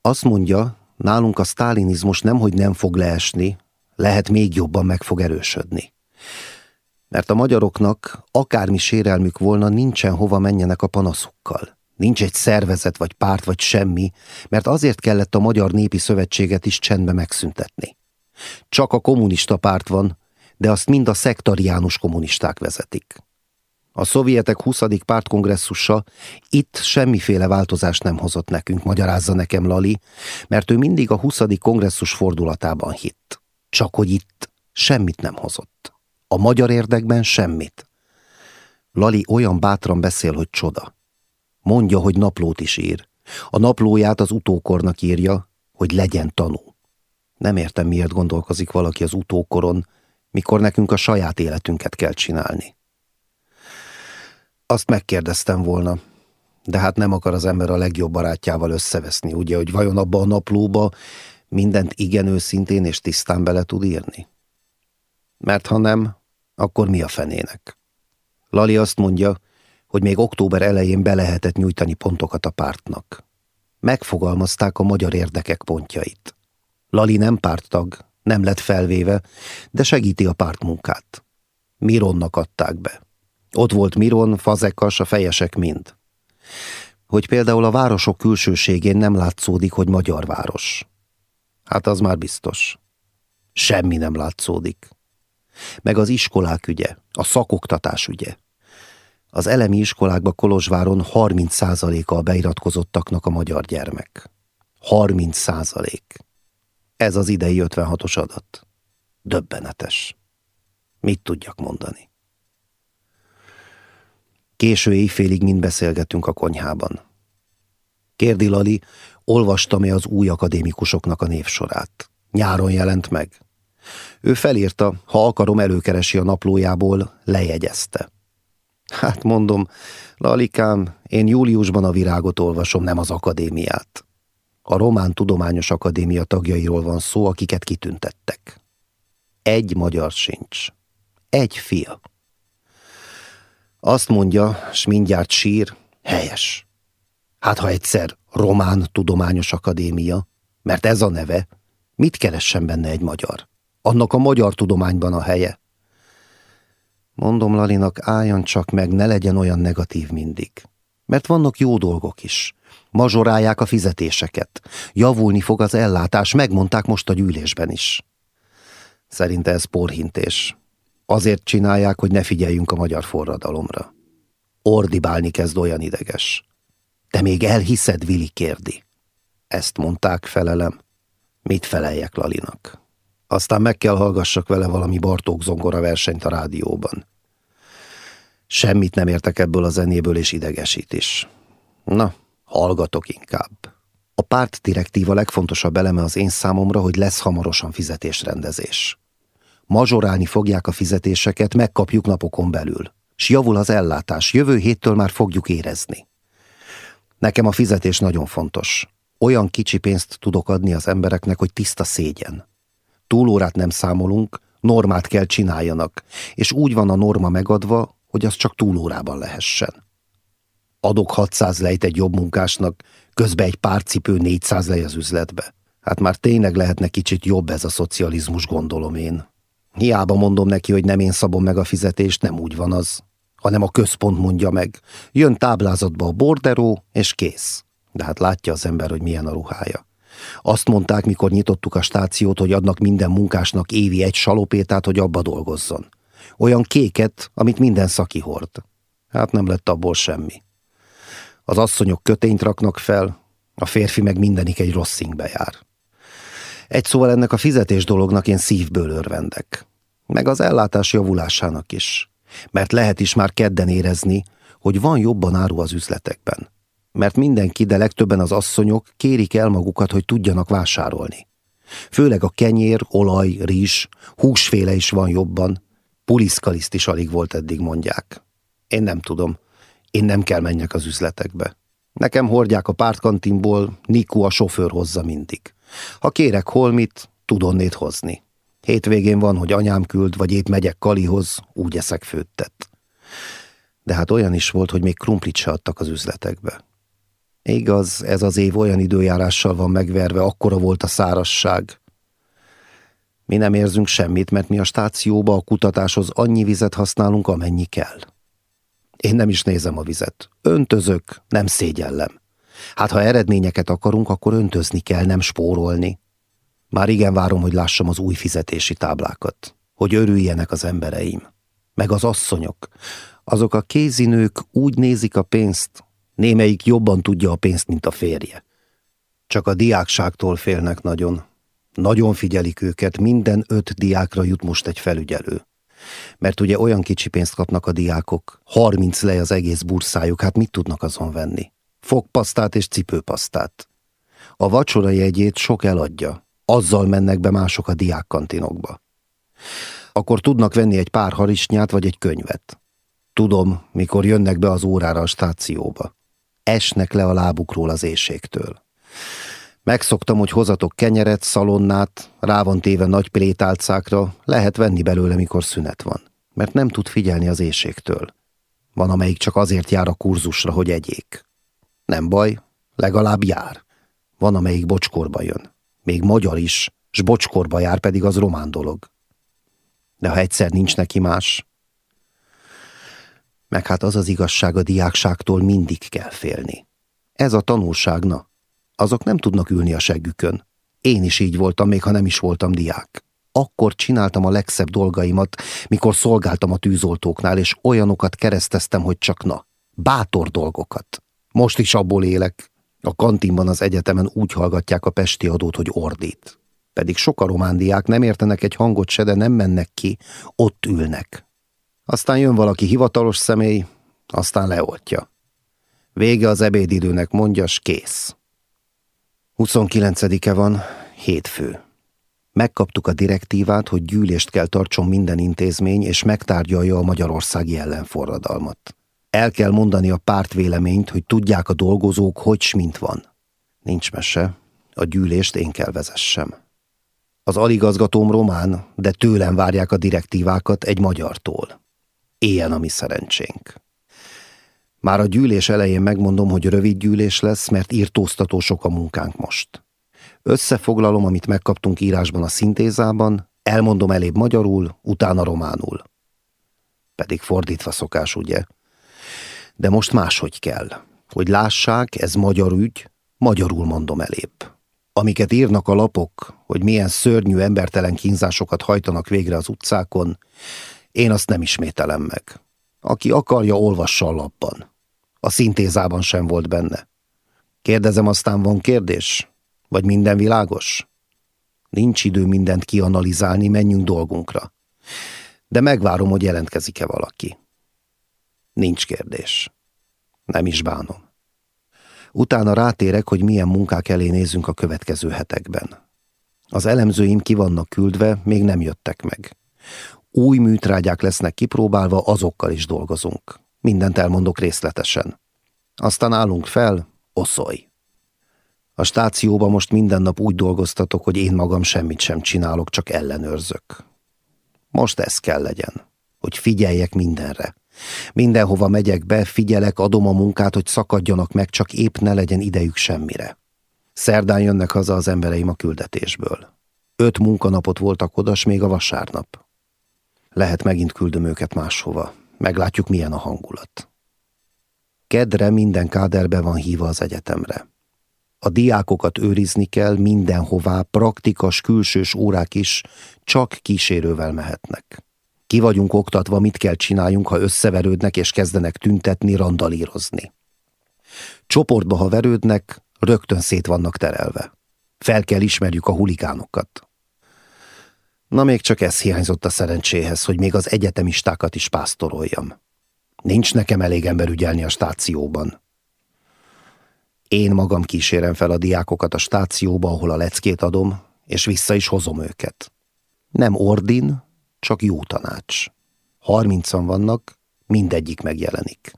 Azt mondja, nálunk a sztálinizmus nemhogy nem fog leesni, lehet még jobban meg fog erősödni. Mert a magyaroknak akármi sérelmük volna, nincsen hova menjenek a panaszukkal. Nincs egy szervezet, vagy párt, vagy semmi, mert azért kellett a Magyar Népi Szövetséget is csendbe megszüntetni. Csak a kommunista párt van, de azt mind a szektariánus kommunisták vezetik. A szovjetek 20. pártkongresszusa itt semmiféle változást nem hozott nekünk, magyarázza nekem Lali, mert ő mindig a 20. kongresszus fordulatában hitt. Csak hogy itt semmit nem hozott. A magyar érdekben semmit. Lali olyan bátran beszél, hogy csoda. Mondja, hogy naplót is ír. A naplóját az utókornak írja, hogy legyen tanú. Nem értem, miért gondolkozik valaki az utókoron, mikor nekünk a saját életünket kell csinálni. Azt megkérdeztem volna, de hát nem akar az ember a legjobb barátjával összeveszni, ugye, hogy vajon abba a naplóba mindent igen őszintén és tisztán bele tud írni? Mert ha nem, akkor mi a fenének? Lali azt mondja, hogy még október elején be lehetett nyújtani pontokat a pártnak. Megfogalmazták a magyar érdekek pontjait. Lali nem párttag, nem lett felvéve, de segíti a pártmunkát. Mironnak adták be. Ott volt Miron, Fazekas, a fejesek mind. Hogy például a városok külsőségén nem látszódik, hogy magyar város. Hát az már biztos. Semmi nem látszódik. Meg az iskolák ügye, a szakoktatás ügye. Az elemi iskolákba Kolozsváron 30%-a a beiratkozottaknak a magyar gyermek. 30 százalék. Ez az idei 56-os adat. Döbbenetes. Mit tudjak mondani? Késő éjfélig mind beszélgetünk a konyhában. Kérdi Lali, olvastam-e az új akadémikusoknak a névsorát. Nyáron jelent meg. Ő felírta, ha akarom, előkeresi a naplójából, lejegyezte. Hát mondom, Lalikám, én júliusban a virágot olvasom, nem az akadémiát. A Román Tudományos Akadémia tagjairól van szó, akiket kitüntettek. Egy magyar sincs. Egy fia. Azt mondja, s mindjárt sír, helyes. Hát ha egyszer Román Tudományos Akadémia, mert ez a neve, mit keressen benne egy magyar? Annak a magyar tudományban a helye. Mondom Lalinak, álljon csak meg, ne legyen olyan negatív mindig. Mert vannak jó dolgok is. Mazsorálják a fizetéseket. Javulni fog az ellátás, megmondták most a gyűlésben is. Szerinte ez porhintés. Azért csinálják, hogy ne figyeljünk a magyar forradalomra. Ordibálni kezd olyan ideges. Te még elhiszed, Vili kérdi. Ezt mondták, felelem. Mit feleljek Lalinak? Aztán meg kell hallgassak vele valami Bartók zongora versenyt a rádióban. Semmit nem értek ebből a zenéből, és idegesít is. Na, hallgatok inkább. A párt direktíva legfontosabb eleme az én számomra, hogy lesz hamarosan fizetésrendezés. Mazsorálni fogják a fizetéseket, megkapjuk napokon belül. S javul az ellátás, jövő héttől már fogjuk érezni. Nekem a fizetés nagyon fontos. Olyan kicsi pénzt tudok adni az embereknek, hogy tiszta szégyen. Túlórát nem számolunk, normát kell csináljanak, és úgy van a norma megadva, hogy az csak túlórában lehessen. Adok 600 lejt egy jobb munkásnak, közben egy pár cipő 400 lej az üzletbe. Hát már tényleg lehetne kicsit jobb ez a szocializmus, gondolom én. Hiába mondom neki, hogy nem én szabom meg a fizetést, nem úgy van az, hanem a központ mondja meg. Jön táblázatba a borderó, és kész. De hát látja az ember, hogy milyen a ruhája. Azt mondták, mikor nyitottuk a stációt, hogy adnak minden munkásnak évi egy salopétát, hogy abba dolgozzon. Olyan kéket, amit minden szaki hord. Hát nem lett abból semmi. Az asszonyok kötényt raknak fel, a férfi meg mindenik egy rossz színkbe jár. Egy szóval ennek a fizetés dolognak én szívből örvendek. Meg az ellátás javulásának is. Mert lehet is már kedden érezni, hogy van jobban áru az üzletekben. Mert mindenki, de legtöbben az asszonyok kérik el magukat, hogy tudjanak vásárolni. Főleg a kenyér, olaj, rizs, húsféle is van jobban. Puliszkaliszt is alig volt eddig, mondják. Én nem tudom. Én nem kell menjek az üzletekbe. Nekem hordják a pártkantinból, Niku a sofőr hozza mindig. Ha kérek holmit, tud onnét hozni. Hétvégén van, hogy anyám küld, vagy épp megyek Kalihoz, úgy eszek főttet. De hát olyan is volt, hogy még krumplit se adtak az üzletekbe. Igaz, ez az év olyan időjárással van megverve, akkora volt a szárasság. Mi nem érzünk semmit, mert mi a stációba a kutatáshoz annyi vizet használunk, amennyi kell. Én nem is nézem a vizet. Öntözök, nem szégyellem. Hát ha eredményeket akarunk, akkor öntözni kell, nem spórolni. Már igen várom, hogy lássam az új fizetési táblákat, hogy örüljenek az embereim, meg az asszonyok, Azok a kézinők úgy nézik a pénzt, némelyik jobban tudja a pénzt, mint a férje. Csak a diákságtól félnek nagyon. Nagyon figyelik őket, minden öt diákra jut most egy felügyelő. Mert ugye olyan kicsi pénzt kapnak a diákok, harminc lej az egész burszájuk, hát mit tudnak azon venni? Fogpasztát és cipőpasztát. A vacsora jegyét sok eladja, azzal mennek be mások a diákkantinokba. Akkor tudnak venni egy pár harisnyát vagy egy könyvet. Tudom, mikor jönnek be az órára a stációba. Esnek le a lábukról az éjségtől. Megszoktam, hogy hozatok kenyeret, szalonnát, rá van téve nagy plétálcákra, lehet venni belőle, mikor szünet van, mert nem tud figyelni az éjségtől. Van, amelyik csak azért jár a kurzusra, hogy egyék. Nem baj, legalább jár. Van, amelyik bocskorba jön. Még magyar is, s bocskorba jár, pedig az román dolog. De ha egyszer nincs neki más, meg hát az az igazság a diákságtól mindig kell félni. Ez a tanulságna. Azok nem tudnak ülni a seggükön. Én is így voltam, még ha nem is voltam diák. Akkor csináltam a legszebb dolgaimat, mikor szolgáltam a tűzoltóknál, és olyanokat kereszteztem, hogy csak na, bátor dolgokat. Most is abból élek. A kantinban az egyetemen úgy hallgatják a pesti adót, hogy ordít. Pedig sok a román diák nem értenek egy hangot se, de nem mennek ki, ott ülnek. Aztán jön valaki hivatalos személy, aztán leoltja. Vége az ebédidőnek mondja, s kész. 29-e van, hétfő. Megkaptuk a direktívát, hogy gyűlést kell tartson minden intézmény, és megtárgyalja a magyarországi ellenforradalmat. El kell mondani a párt véleményt, hogy tudják a dolgozók, hogy s mint van. Nincs mese, a gyűlést én kell vezessem. Az aligazgatóm román, de tőlem várják a direktívákat egy magyartól. Éljen a mi szerencsénk. Már a gyűlés elején megmondom, hogy rövid gyűlés lesz, mert írtóztató sok a munkánk most. Összefoglalom, amit megkaptunk írásban a szintézában, elmondom elébb magyarul, utána románul. Pedig fordítva szokás, ugye? De most máshogy kell. Hogy lássák, ez magyar ügy, magyarul mondom elébb. Amiket írnak a lapok, hogy milyen szörnyű embertelen kínzásokat hajtanak végre az utcákon, én azt nem ismételem meg. Aki akarja, olvassa a lapban. A szintézában sem volt benne. Kérdezem, aztán van kérdés? Vagy minden világos? Nincs idő mindent kianalizálni, menjünk dolgunkra. De megvárom, hogy jelentkezik-e valaki. Nincs kérdés. Nem is bánom. Utána rátérek, hogy milyen munkák elé nézünk a következő hetekben. Az elemzőim ki vannak küldve, még nem jöttek meg. Új műtrágyák lesznek kipróbálva, azokkal is dolgozunk. Mindent elmondok részletesen. Aztán állunk fel, oszolj. A stációban most minden nap úgy dolgoztatok, hogy én magam semmit sem csinálok, csak ellenőrzök. Most ez kell legyen, hogy figyeljek mindenre. Mindenhova megyek be, figyelek, adom a munkát, hogy szakadjanak meg, csak épp ne legyen idejük semmire. Szerdán jönnek haza az embereim a küldetésből. Öt munkanapot voltak odas, még a vasárnap. Lehet megint küldöm őket máshova. Meglátjuk, milyen a hangulat. Kedre minden káderbe van híva az egyetemre. A diákokat őrizni kell mindenhová, praktikas, külsős órák is csak kísérővel mehetnek. Ki vagyunk oktatva, mit kell csináljunk, ha összeverődnek és kezdenek tüntetni, randalírozni. Csoportba, ha verődnek, rögtön szét vannak terelve. Fel kell ismerjük a huligánokat. Na még csak ez hiányzott a szerencséhez, hogy még az egyetemistákat is pásztoroljam. Nincs nekem elég ember ügyelni a stációban. Én magam kísérem fel a diákokat a stációba, ahol a leckét adom, és vissza is hozom őket. Nem ordin, csak jó tanács. Harmincan vannak, mindegyik megjelenik.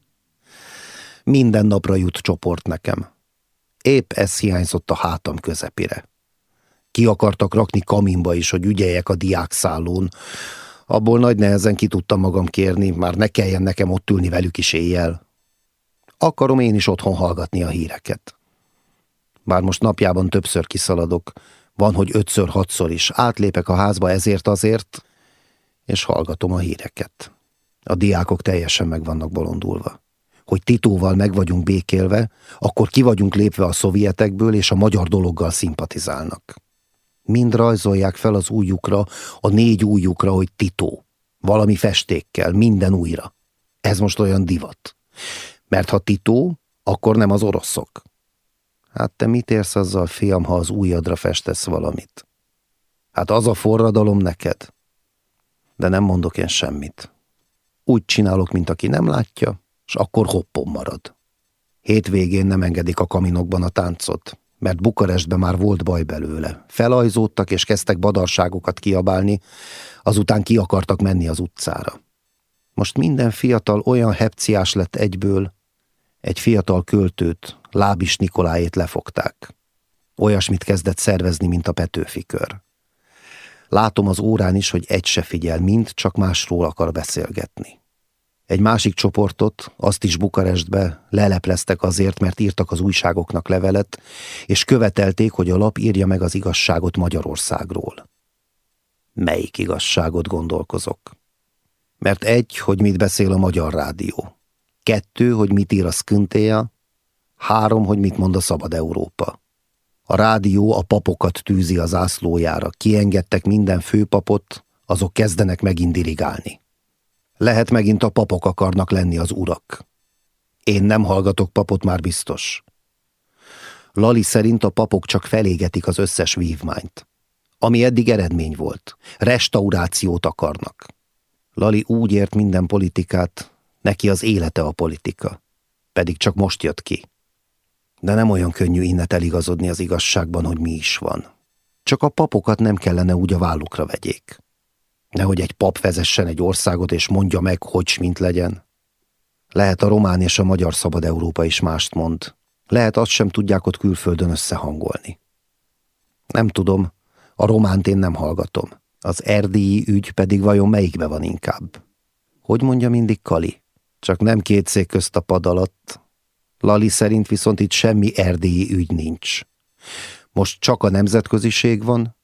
Minden napra jut csoport nekem. Épp ez hiányzott a hátam közepire. Ki akartak rakni kaminba is, hogy ügyeljek a diákszállón. Abból nagy nehezen ki tudtam magam kérni, már ne kelljen nekem ott ülni velük is éjjel. Akarom én is otthon hallgatni a híreket. Bár most napjában többször kiszaladok, van, hogy ötször, hatszor is. Átlépek a házba ezért azért, és hallgatom a híreket. A diákok teljesen meg vannak bolondulva. Hogy Titóval meg vagyunk békélve, akkor ki vagyunk lépve a szovietekből, és a magyar dologgal szimpatizálnak. Mind rajzolják fel az újjukra, a négy újjukra, hogy titó. Valami festékkel, minden újra. Ez most olyan divat. Mert ha Titó, akkor nem az oroszok. Hát te mit érsz azzal, fiam, ha az újadra festesz valamit? Hát az a forradalom neked. De nem mondok én semmit. Úgy csinálok, mint aki nem látja, és akkor hoppon marad. Hétvégén nem engedik a kaminokban a táncot, mert Bukarestben már volt baj belőle. Felajzódtak és kezdtek badarságokat kiabálni, azután ki akartak menni az utcára. Most minden fiatal olyan hepciás lett egyből, egy fiatal költőt, Lábis Nikoláét lefogták. Olyasmit kezdett szervezni, mint a Petőfi kör. Látom az órán is, hogy egy se figyel, mind csak másról akar beszélgetni. Egy másik csoportot, azt is Bukarestbe lelepleztek azért, mert írtak az újságoknak levelet, és követelték, hogy a lap írja meg az igazságot Magyarországról. Melyik igazságot gondolkozok? Mert egy, hogy mit beszél a Magyar Rádió. Kettő, hogy mit ír a Sküntéja. Három, hogy mit mond a Szabad Európa. A rádió a papokat tűzi az ászlójára, kiengedtek minden főpapot, azok kezdenek megint dirigálni. Lehet megint a papok akarnak lenni az urak. Én nem hallgatok papot, már biztos. Lali szerint a papok csak felégetik az összes vívmányt. Ami eddig eredmény volt. Restaurációt akarnak. Lali úgy ért minden politikát, neki az élete a politika. Pedig csak most jött ki. De nem olyan könnyű innet eligazodni az igazságban, hogy mi is van. Csak a papokat nem kellene úgy a vállukra vegyék. Nehogy egy pap vezessen egy országot, és mondja meg, hogy mint legyen. Lehet a román és a magyar szabad Európa is mást mond. Lehet azt sem tudják ott külföldön összehangolni. Nem tudom, a románt én nem hallgatom. Az erdélyi ügy pedig vajon melyikbe van inkább? Hogy mondja mindig Kali? Csak nem két szék közt a pad alatt. Lali szerint viszont itt semmi erdélyi ügy nincs. Most csak a nemzetköziség van,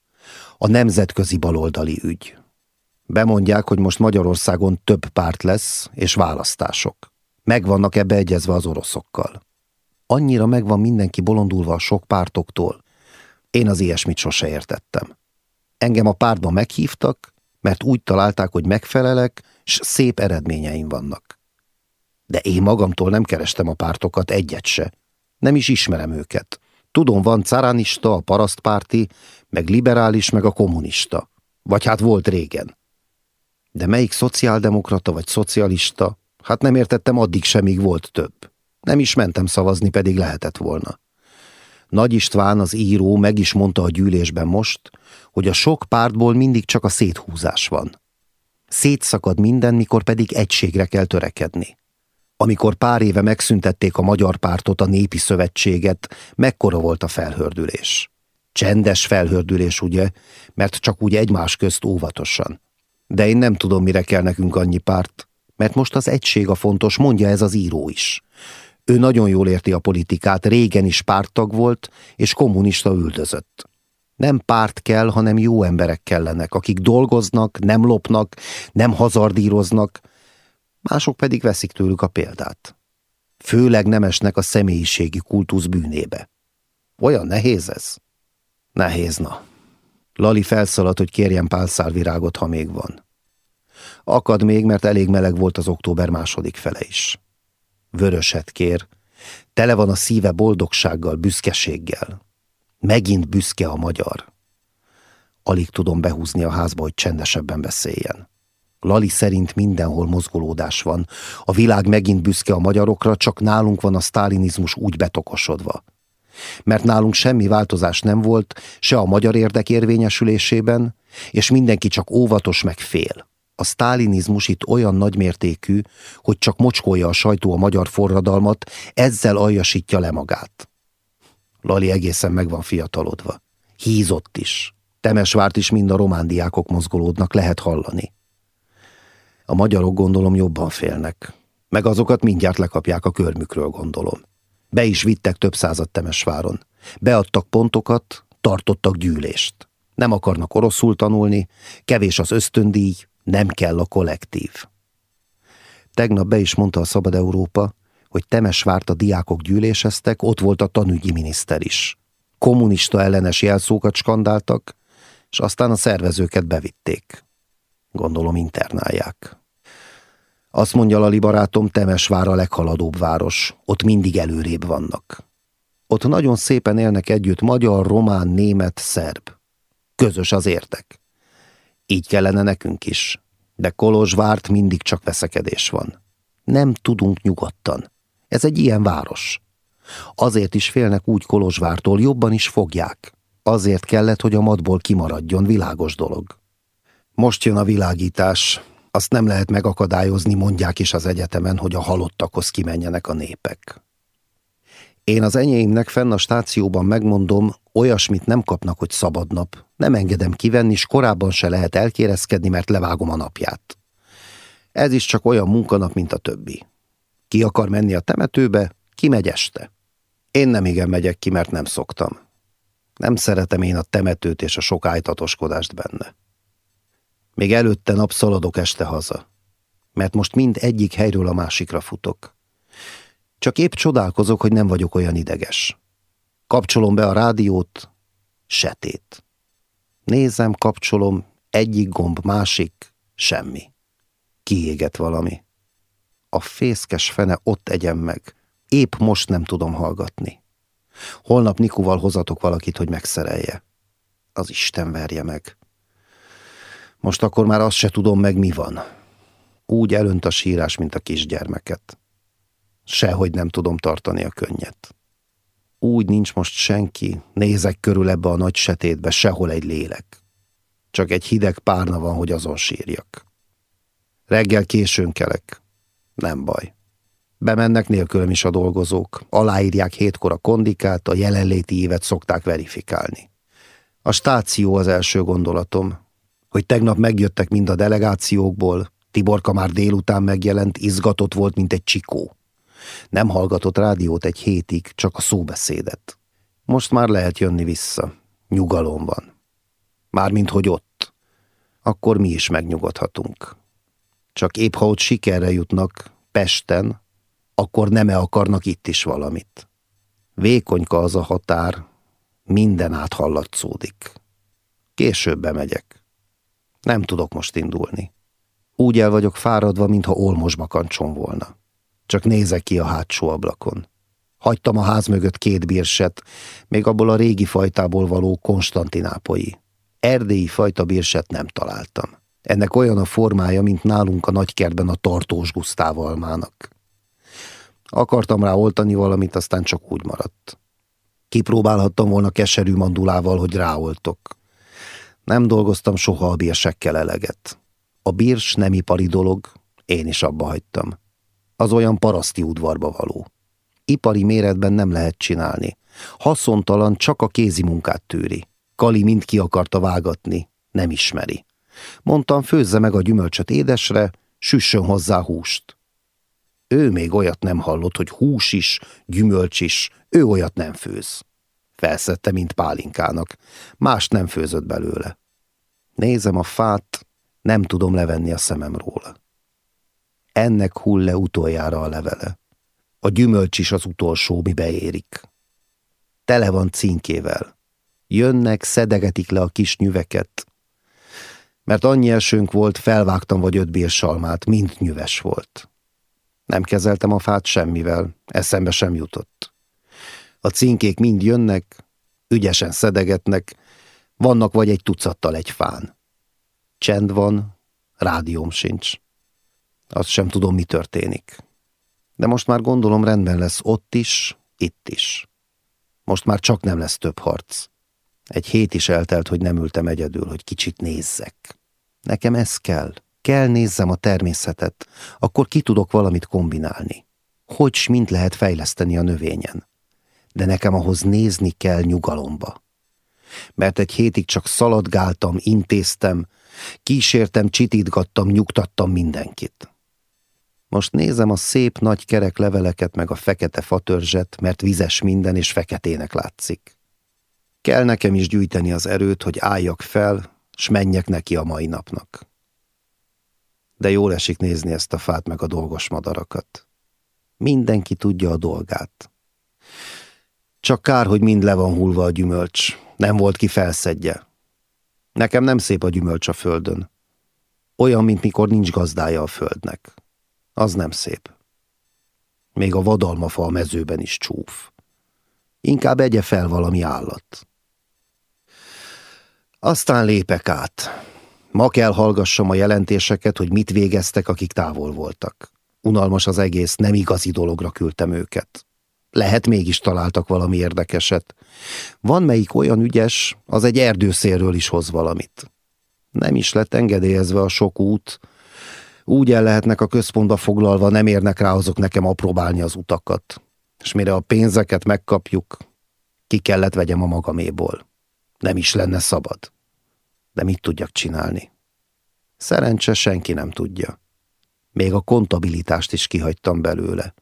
a nemzetközi baloldali ügy. Bemondják, hogy most Magyarországon több párt lesz, és választások. Megvannak ebbe egyezve az oroszokkal. Annyira megvan mindenki bolondulva a sok pártoktól. Én az ilyesmit sose értettem. Engem a pártba meghívtak, mert úgy találták, hogy megfelelek, s szép eredményeim vannak. De én magamtól nem kerestem a pártokat egyet se. Nem is ismerem őket. Tudom, van caránista, a parasztpárti, meg liberális, meg a kommunista. Vagy hát volt régen. De melyik szociáldemokrata vagy szocialista? Hát nem értettem addig sem, míg volt több. Nem is mentem szavazni, pedig lehetett volna. Nagy István, az író meg is mondta a gyűlésben most, hogy a sok pártból mindig csak a széthúzás van. Szétszakad minden, mikor pedig egységre kell törekedni. Amikor pár éve megszüntették a magyar pártot, a népi szövetséget, mekkora volt a felhördülés. Csendes felhördülés, ugye, mert csak úgy egymás közt óvatosan. De én nem tudom, mire kell nekünk annyi párt, mert most az egység a fontos, mondja ez az író is. Ő nagyon jól érti a politikát, régen is pártag volt, és kommunista üldözött. Nem párt kell, hanem jó emberek kellenek, akik dolgoznak, nem lopnak, nem hazardíroznak, mások pedig veszik tőlük a példát. Főleg nem esnek a személyiségi kultusz bűnébe. Olyan nehéz ez? Nehéz, na. Lali felszaladt, hogy kérjen pálszálvirágot, ha még van. Akad még, mert elég meleg volt az október második fele is. Vöröset kér. Tele van a szíve boldogsággal, büszkeséggel. Megint büszke a magyar. Alig tudom behúzni a házba, hogy csendesebben beszéljen. Lali szerint mindenhol mozgolódás van. A világ megint büszke a magyarokra, csak nálunk van a sztálinizmus úgy betokosodva. Mert nálunk semmi változás nem volt, se a magyar érdek érvényesülésében, és mindenki csak óvatos meg fél. A sztálinizmus itt olyan nagymértékű, hogy csak mocskolja a sajtó a magyar forradalmat, ezzel aljasítja le magát. Lali egészen meg van fiatalodva. Hízott is. Temesvárt is mind a romándiákok mozgolódnak, lehet hallani. A magyarok gondolom jobban félnek. Meg azokat mindjárt lekapják a körmükről, gondolom. Be is vittek több század Temesváron. Beadtak pontokat, tartottak gyűlést. Nem akarnak oroszul tanulni, kevés az ösztöndíj, nem kell a kollektív. Tegnap be is mondta a Szabad Európa, hogy Temesvárt a diákok gyűléseztek, ott volt a tanügyi miniszter is. Kommunista ellenes jelszókat skandáltak, és aztán a szervezőket bevitték. Gondolom internálják. Azt mondja Lali barátom, Temesvár a leghaladóbb város. Ott mindig előrébb vannak. Ott nagyon szépen élnek együtt magyar, román, német, szerb. Közös az értek. Így kellene nekünk is. De Kolozsvárt mindig csak veszekedés van. Nem tudunk nyugodtan. Ez egy ilyen város. Azért is félnek úgy Kolozsvártól, jobban is fogják. Azért kellett, hogy a madból kimaradjon, világos dolog. Most jön a világítás. Azt nem lehet megakadályozni, mondják is az egyetemen, hogy a halottakhoz kimenjenek a népek. Én az enyéimnek fenn a stációban megmondom, olyasmit nem kapnak, hogy szabad nap. Nem engedem kivenni, és korábban se lehet elkérezkedni, mert levágom a napját. Ez is csak olyan munkanap, mint a többi. Ki akar menni a temetőbe, ki megy este. Én nem igen megyek ki, mert nem szoktam. Nem szeretem én a temetőt és a sok ájtatoskodást benne. Még előtte nap szaladok este haza, mert most mind egyik helyről a másikra futok. Csak épp csodálkozok, hogy nem vagyok olyan ideges. Kapcsolom be a rádiót, setét. Nézem, kapcsolom, egyik gomb, másik, semmi. Kiégett valami. A fészkes fene ott egyem meg. Épp most nem tudom hallgatni. Holnap Nikuval hozatok valakit, hogy megszerelje. Az Isten verje meg. Most akkor már azt se tudom meg, mi van. Úgy elönt a sírás, mint a kisgyermeket. Sehogy nem tudom tartani a könnyet. Úgy nincs most senki, nézek körül ebbe a nagy setétbe, sehol egy lélek. Csak egy hideg párna van, hogy azon sírjak. Reggel későn kelek. Nem baj. Bemennek nélkülem is a dolgozók, aláírják hétkor a kondikát, a jelenléti évet szokták verifikálni. A stáció az első gondolatom, hogy tegnap megjöttek mind a delegációkból, Tiborka már délután megjelent, izgatott volt, mint egy csikó. Nem hallgatott rádiót egy hétig, csak a szóbeszédet. Most már lehet jönni vissza. Nyugalom van. Mármint, hogy ott. Akkor mi is megnyugodhatunk. Csak épp ha ott sikerre jutnak, Pesten, akkor nem-e akarnak itt is valamit. Vékonyka az a határ, minden áthallatszódik. Később bemegyek. Nem tudok most indulni. Úgy el vagyok fáradva, mintha olmos bakancsom volna. Csak nézek ki a hátsó ablakon. Hagytam a ház mögött két bírset, még abból a régi fajtából való konstantinápoi. Erdélyi fajta bírset nem találtam. Ennek olyan a formája, mint nálunk a nagykertben a tartós Gusztávalmának. Akartam rá oltani valamit, aztán csak úgy maradt. Kipróbálhattam volna keserű mandulával, hogy ráoltok. Nem dolgoztam soha a bírsekkel eleget. A bírs nem ipari dolog, én is abba hagytam. Az olyan paraszti udvarba való. Ipari méretben nem lehet csinálni. Haszontalan csak a kézi munkát tűri. Kali mind ki akarta vágatni, nem ismeri. Mondtam, főzze meg a gyümölcsöt édesre, süssön hozzá húst. Ő még olyat nem hallott, hogy hús is, gyümölcs is, ő olyat nem főz. Felszette, mint pálinkának. Más nem főzött belőle. Nézem a fát, nem tudom levenni a szemem róla. Ennek hull le utoljára a levele. A gyümölcs is az utolsó, mi beérik. Tele van cinkével. Jönnek, szedegetik le a kis nyüveket. Mert annyi esőnk volt, felvágtam vagy öt bírsalmát, mind nyüves volt. Nem kezeltem a fát semmivel, eszembe sem jutott. A cinkék mind jönnek, ügyesen szedegetnek, vannak vagy egy tucattal egy fán. Csend van, rádióm sincs. Azt sem tudom, mi történik. De most már gondolom rendben lesz ott is, itt is. Most már csak nem lesz több harc. Egy hét is eltelt, hogy nem ültem egyedül, hogy kicsit nézzek. Nekem ez kell. Kell nézzem a természetet, akkor ki tudok valamit kombinálni. Hogy s mint lehet fejleszteni a növényen. De nekem ahhoz nézni kell nyugalomba. Mert egy hétig csak szaladgáltam, intéztem, kísértem, csitítgattam, nyugtattam mindenkit. Most nézem a szép nagy kerek leveleket meg a fekete fatörzset, mert vizes minden és feketének látszik. Kell nekem is gyűjteni az erőt, hogy álljak fel, s menjek neki a mai napnak de jól esik nézni ezt a fát meg a dolgos madarakat. Mindenki tudja a dolgát. Csak kár, hogy mind le van hullva a gyümölcs. Nem volt ki felszedje. Nekem nem szép a gyümölcs a földön. Olyan, mint mikor nincs gazdája a földnek. Az nem szép. Még a vadalmafa a mezőben is csúf. Inkább egye fel valami állat. Aztán lépek át. Ma kell hallgassam a jelentéseket, hogy mit végeztek, akik távol voltak. Unalmas az egész, nem igazi dologra küldtem őket. Lehet mégis találtak valami érdekeset. Van melyik olyan ügyes, az egy erdőszélről is hoz valamit. Nem is lett engedélyezve a sok út. Úgy el lehetnek a központba foglalva, nem érnek rá azok nekem apróbálni az utakat. És mire a pénzeket megkapjuk, ki kellett vegyem a magaméból. Nem is lenne szabad. De mit tudjak csinálni? Szerencse senki nem tudja. Még a kontabilitást is kihagytam belőle.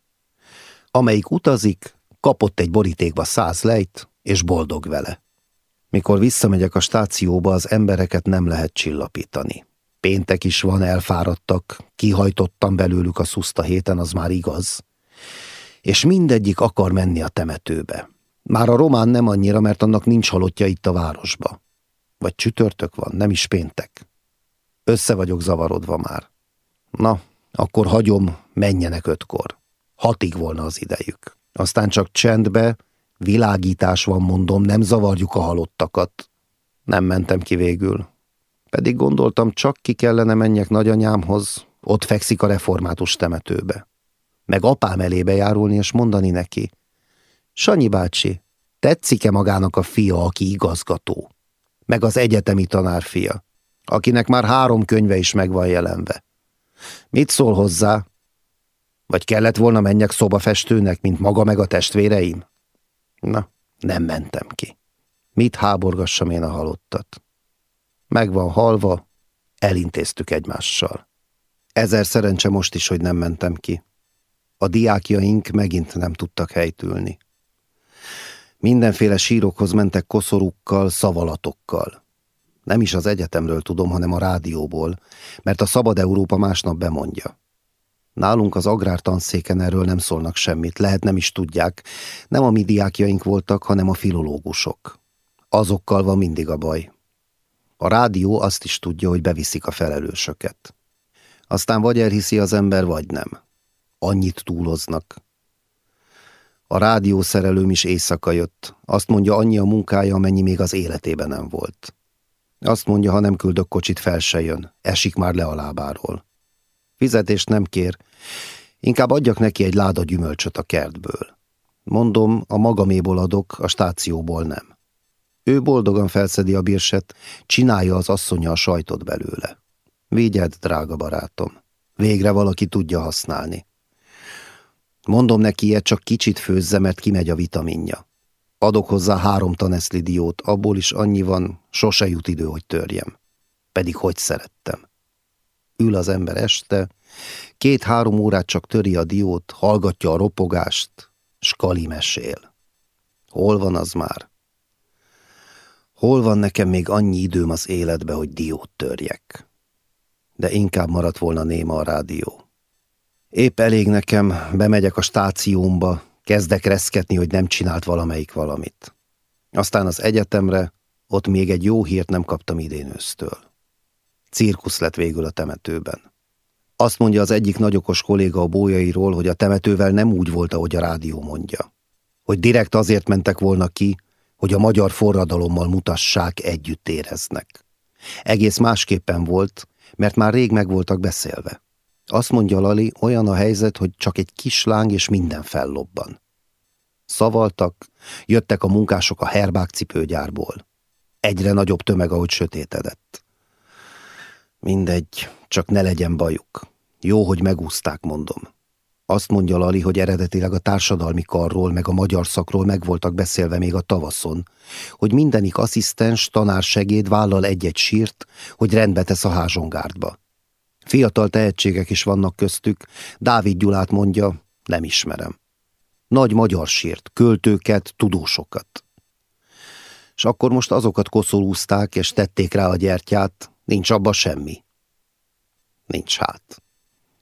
Amelyik utazik, kapott egy borítékba száz lejt, és boldog vele. Mikor visszamegyek a stációba, az embereket nem lehet csillapítani. Péntek is van, elfáradtak, kihajtottam belőlük a szuszta héten, az már igaz. És mindegyik akar menni a temetőbe. Már a román nem annyira, mert annak nincs halottja itt a városba. Vagy csütörtök van, nem is péntek. Össze vagyok zavarodva már. Na, akkor hagyom, menjenek ötkor. Hatig volna az idejük. Aztán csak csendbe, világítás van, mondom, nem zavarjuk a halottakat. Nem mentem ki végül. Pedig gondoltam, csak ki kellene menjek nagyanyámhoz, ott fekszik a református temetőbe. Meg apám elébe járulni és mondani neki. Sanyi bácsi, tetszik-e magának a fia, aki igazgató? Meg az egyetemi tanárfia, akinek már három könyve is meg van jelenve. Mit szól hozzá? Vagy kellett volna menjek szobafestőnek, mint maga meg a testvéreim? Na, nem mentem ki. Mit háborgassam én a halottat? Meg van halva, elintéztük egymással. Ezer szerencse most is, hogy nem mentem ki. A diákjaink megint nem tudtak helytülni. Mindenféle sírokhoz mentek koszorukkal, szavalatokkal. Nem is az egyetemről tudom, hanem a rádióból, mert a Szabad Európa másnap bemondja. Nálunk az agrártanszéken erről nem szólnak semmit, lehet nem is tudják. Nem a mi diákjaink voltak, hanem a filológusok. Azokkal van mindig a baj. A rádió azt is tudja, hogy beviszik a felelősöket. Aztán vagy elhiszi az ember, vagy nem. Annyit túloznak. A rádiószerelőm is éjszaka jött. Azt mondja, annyi a munkája, amennyi még az életében nem volt. Azt mondja, ha nem küldök kocsit, fel se jön. Esik már le a lábáról. Fizetést nem kér. Inkább adjak neki egy láda gyümölcsöt a kertből. Mondom, a magaméból adok, a stációból nem. Ő boldogan felszedi a bírset, csinálja az asszonya a sajtot belőle. Vigyed, drága barátom. Végre valaki tudja használni. Mondom neki ilyet, csak kicsit főzze, mert kimegy a vitaminja. Adok hozzá három taneszlidiót, abból is annyi van, sose jut idő, hogy törjem. Pedig hogy szerettem. Ül az ember este, két-három órát csak töri a diót, hallgatja a ropogást, Skali mesél. Hol van az már? Hol van nekem még annyi időm az életbe, hogy diót törjek? De inkább maradt volna néma a rádió. Épp elég nekem, bemegyek a stációmba, kezdek reszketni, hogy nem csinált valamelyik valamit. Aztán az egyetemre, ott még egy jó hírt nem kaptam idén ősztől. Cirkusz lett végül a temetőben. Azt mondja az egyik nagyokos kolléga a bójairól, hogy a temetővel nem úgy volt, ahogy a rádió mondja. Hogy direkt azért mentek volna ki, hogy a magyar forradalommal mutassák, együtt éreznek. Egész másképpen volt, mert már rég meg voltak beszélve. Azt mondja Lali, olyan a helyzet, hogy csak egy kis láng és minden fellobban. Szavaltak, jöttek a munkások a herbák cipőgyárból. Egyre nagyobb tömeg, ahogy sötétedett. Mindegy, csak ne legyen bajuk. Jó, hogy megúzták, mondom. Azt mondja Lali, hogy eredetileg a társadalmi karról meg a magyar szakról meg voltak beszélve még a tavaszon, hogy mindenik asszisztens, tanár segéd vállal egy-egy sírt, hogy rendbe tesz a házsongárdba. Fiatal tehetségek is vannak köztük, Dávid Gyulát mondja, nem ismerem. Nagy magyar sírt, költőket, tudósokat. És akkor most azokat koszolúzták, és tették rá a gyertyát, nincs abba semmi. Nincs hát.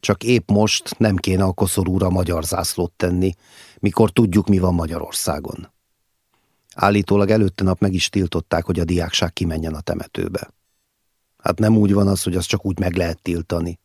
Csak épp most nem kéne a koszorúra magyar zászlót tenni, mikor tudjuk, mi van Magyarországon. Állítólag előtte nap meg is tiltották, hogy a diákság kimenjen a temetőbe. Hát nem úgy van az, hogy az csak úgy meg lehet tiltani.